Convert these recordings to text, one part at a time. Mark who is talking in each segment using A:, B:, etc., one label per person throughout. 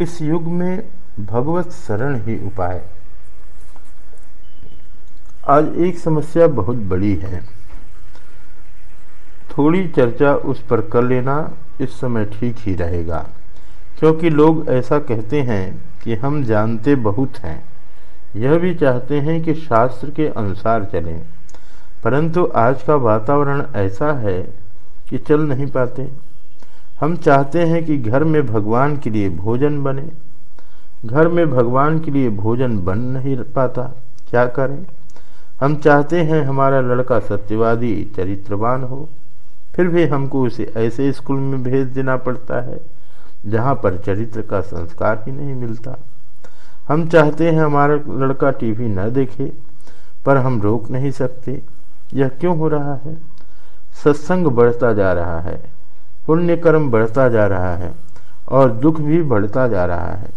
A: इस युग में भगवत शरण ही उपाय। आज एक समस्या बहुत बड़ी है। थोड़ी चर्चा उस पर कर लेना इस समय ठीक ही रहेगा, क्योंकि लोग ऐसा कहते हैं कि हम जानते बहुत हैं। यह भी चाहते हैं कि शास्त्र के अनुसार चलें, परंतु आज का वातावरण ऐसा है कि चल नहीं पाते। हम चाहते हैं कि घर में भगवान के लिए भोजन बने। घर में भगवान के लिए भोजन बन नहीं पाता, क्या करें? हम चाहते हैं हमारा लड़का सत्यवादी, चरित्रवान हो। फिर भी हमको उसे ऐसे स्कूल में भेज देना पड़ता है, जहाँ पर चरित्र का संस्कार ही नहीं मिलता। हम चाहते हैं हमारा लड़का टीवी न देखे, पर हम रोक नहीं सकते। यह क्यों हो रहा है? सत्संग बढ़ता जा रहा है। पुण्य कर्म बढ़ता जा रहा है और दुख भी बढ़ता जा रहा है,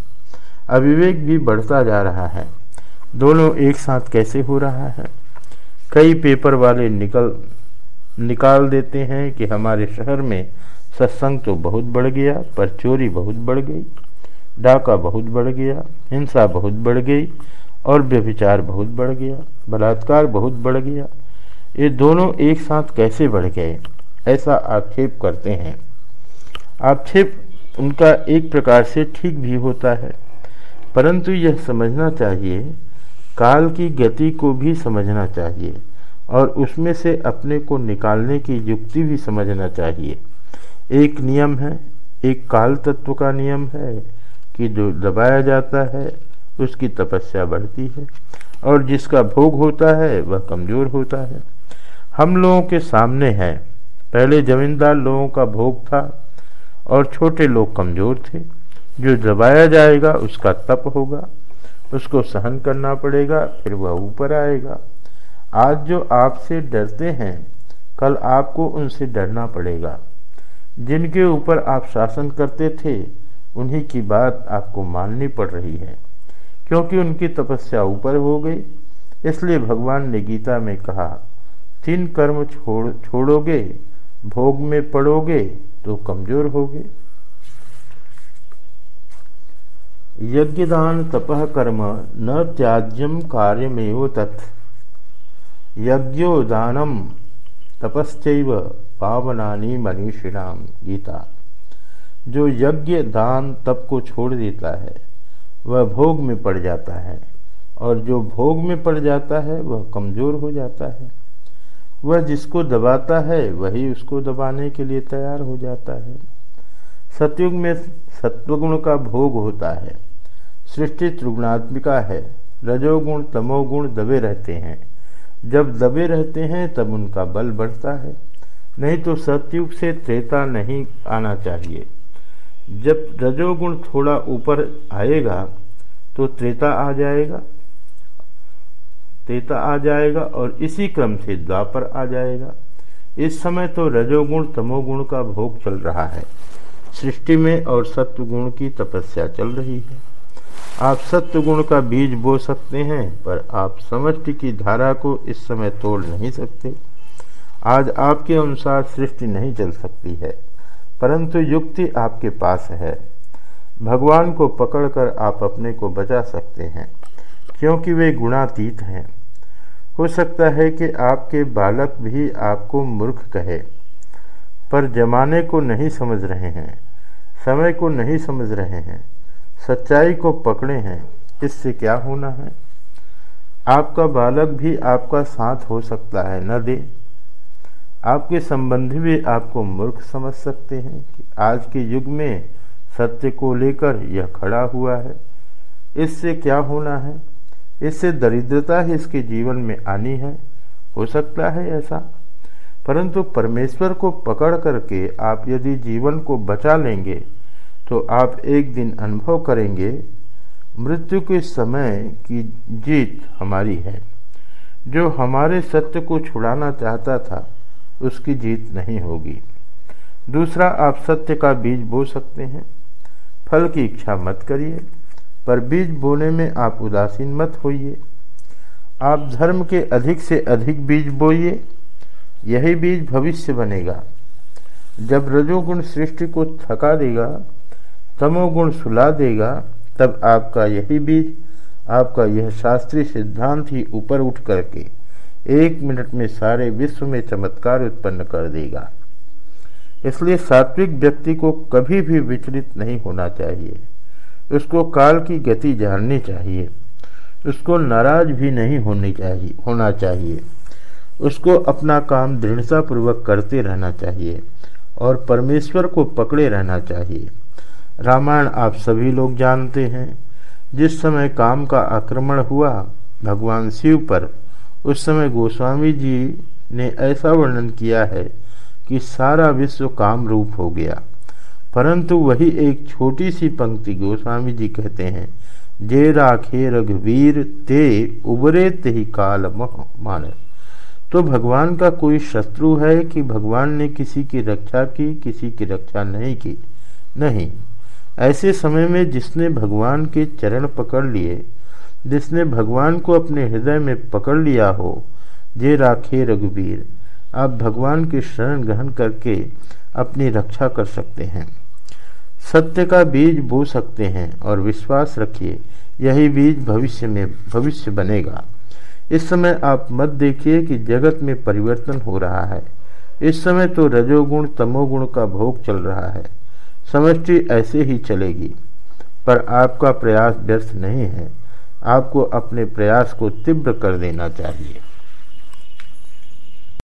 A: अविवेक भी बढ़ता जा रहा है। दोनों एक साथ कैसे हो रहा है? कई पेपर वाले निकल, निकाल देते हैं कि हमारे शहर में सत्संग तो बहुत बढ़ गया पर चोरी बहुत बढ़ गई, डाका बहुत बढ़ गया, हिंसा बहुत बढ़ गई और व्यभिचार बहुत बढ़ गया, बलात्कार बहुत बढ़ गया। ये दोनों एक साथ कैसे बढ़ गए? ऐसा आक्षेप करते हैं। आक्षेप उनका एक प्रकार से ठीक भी होता है, परंतु यह समझना चाहिए, काल की गति को भी समझना चाहिए और उसमें से अपने को निकालने की युक्ति भी समझना चाहिए। एक नियम है, एक काल तत्व का नियम है कि जो दबाया जाता है, उसकी तपस्या बढ़ती है और जिसका भोग होता है, वह कमज़ोर होता है। हम लोगों के सामने है पहले जमींदार लोगों का भोग था और छोटे लोग कमज़ोर थे। जो दबाया जाएगा, उसका तप होगा। उसको सहन करना पड़ेगा, फिर वह ऊपर आएगा। आज जो आपसे डरते हैं, कल आपको उनसे डरना पड़ेगा। जिनके ऊपर आप शासन करते थे, उन्हीं की बात आपको माननी पड़ रही है, क्योंकि उनकी तपस्या ऊपर हो गई। इसलिए भगवान ने गीता में कहा, तीन कर्म छोड़, छोड़ोगे भोग में पड़ोगे तो कमज़ोर होगे। यज्ञदान तपह कर्म, न त्याज्यम कार्यमेव तत्। यज्ञोदानम तपस्व पावनानी मनीषिणाम गीता। जो यज्ञ, दान, तप को छोड़ देता है, वह भोग में पड़ जाता है, और जो भोग में पड़ जाता है, वह कमज़ोर हो जाता है। वह जिसको दबाता है, वही उसको दबाने के लिए तैयार हो जाता है। सतयुग में सत्वगुण का भोग होता है। सृष्टि त्रिगुणात्मिका है। रजोगुण, तमोगुण दबे रहते हैं। जब दबे रहते हैं, तब उनका बल बढ़ता है। नहीं तो सतयुग से त्रेता नहीं आना चाहिए। जब रजोगुण थोड़ा ऊपर आएगा तो त्रेता आ जाएगा। त्रेता आ जाएगा और इसी क्रम से द्वापर आ जाएगा। इस समय तो रजोगुण तमोगुण का भोग चल रहा है। सृष्टि में और सत्वगुण की तपस्या चल रही है। आप सत्य गुण का बीज बो सकते हैं, पर आप समष्टि की धारा को इस समय तोड़ नहीं सकते। आज आपके अनुसार सृष्टि नहीं चल सकती है, परंतु युक्ति आपके पास है। भगवान को पकड़कर आप अपने को बचा सकते हैं, क्योंकि वे गुणातीत हैं। हो सकता है कि आपके बालक भी आपको मूर्ख कहे, पर जमाने को नहीं समझ रहे हैं, समय को नहीं समझ रहे हैं, सच्चाई को पकड़े हैं, इससे क्या होना है? आपका बालक भी आपका साथ हो सकता है, न दे। आपके संबंधी भी आपको मूर्ख समझ सकते हैं कि आज के युग में सत्य को लेकर यह खड़ा हुआ है, इससे क्या होना है? इससे दरिद्रता ही इसके जीवन में आनी है। हो सकता है ऐसा। परंतु परमेश्वर को पकड़ करके आप यदि जीवन को बचा लेंगे तो आप एक दिन अनुभव करेंगे, मृत्यु के समय की जीत हमारी है। जो हमारे सत्य को छुड़ाना चाहता था, उसकी जीत नहीं होगी। दूसरा, आप सत्य का बीज बो सकते हैं। फल की इच्छा मत करिए। पर बीज बोने में आप उदासीन मत होइए। आप धर्म के अधिक से अधिक बीज बोइए, यही बीज भविष्य बनेगा। जब रजोगुण सृष्टि को थका देगा, तमोगुण सुला देगा, तब आपका यही बीज, आपका यह शास्त्रीय सिद्धांत ही ऊपर उठ करके एक मिनट में सारे विश्व में चमत्कार उत्पन्न कर देगा। इसलिए सात्विक व्यक्ति को कभी भी विचलित नहीं होना चाहिए। उसको काल की गति जाननी चाहिए। उसको नाराज़ भी नहीं होनी चाहिए, होना चाहिए। उसको अपना काम दृढ़तापूर्वक करते रहना चाहिए और परमेश्वर को पकड़े रहना चाहिए। रामायण आप सभी लोग जानते हैं, जिस समय काम का आक्रमण हुआ, भगवान शिव पर, उस समय गोस्वामी जी ने ऐसा वर्णन किया है कि सारा विश्व काम रूप हो गया। परंतु वही एक छोटी सी पंक्ति गोस्वामी जी कहते हैं, जे राखे रघुवीर, ते उबरे ते ही काल मानस तो भगवान का कोई शत्रु है कि भगवान ने किसी की रक्षा की, किसी की रक्षा नहीं की? नहीं। ऐसे समय में जिसने भगवान के चरण पकड़ लिए, जिसने भगवान को अपने हृदय में पकड़ लिया हो, जे राखे रघुवीर, आप भगवान के शरण ग्रहण करके अपनी रक्षा कर सकते हैं। सत्य का बीज बो सकते हैं और विश्वास रखिए, यही बीज भविष्य में, भविष्य बनेगा। इस समय आप मत देखिए कि जगत में परिवर्तन हो रहा है। इस समय तो रजोगुण, तमोगुण का भोग चल रहा है। समष्टि ऐसे ही चलेगी। पर आपका प्रयास व्यर्थ नहीं है। आपको अपने प्रयास को तीव्र कर देना चाहिए।